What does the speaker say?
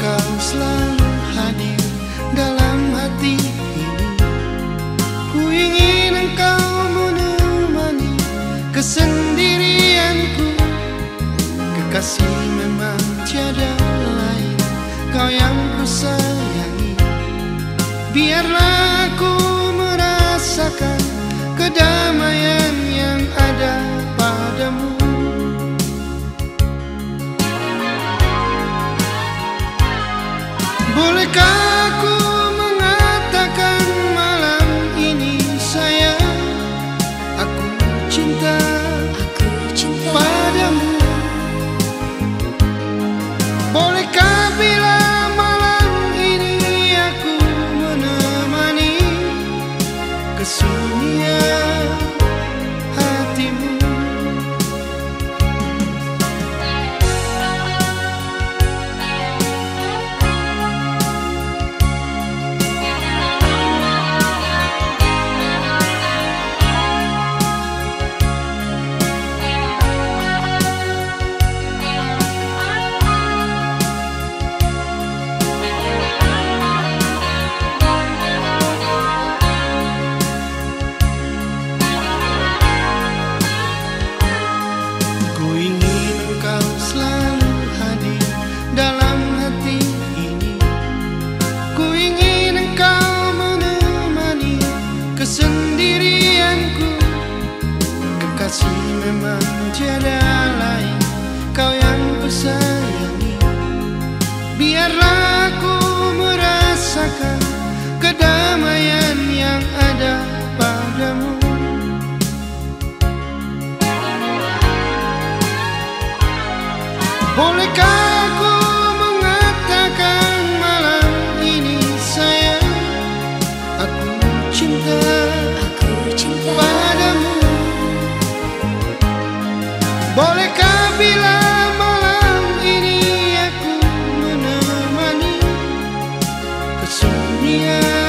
Engkau selalu hadir dalam hati ini. Ku ingin engkau menemani kesendirianku. Kekasih memang tiada lain Kau yang ku sayangi. Biarlah aku merasakan kedamaian yang ada Bolehkah aku kesendirianku Kekasih memang tiada lain minha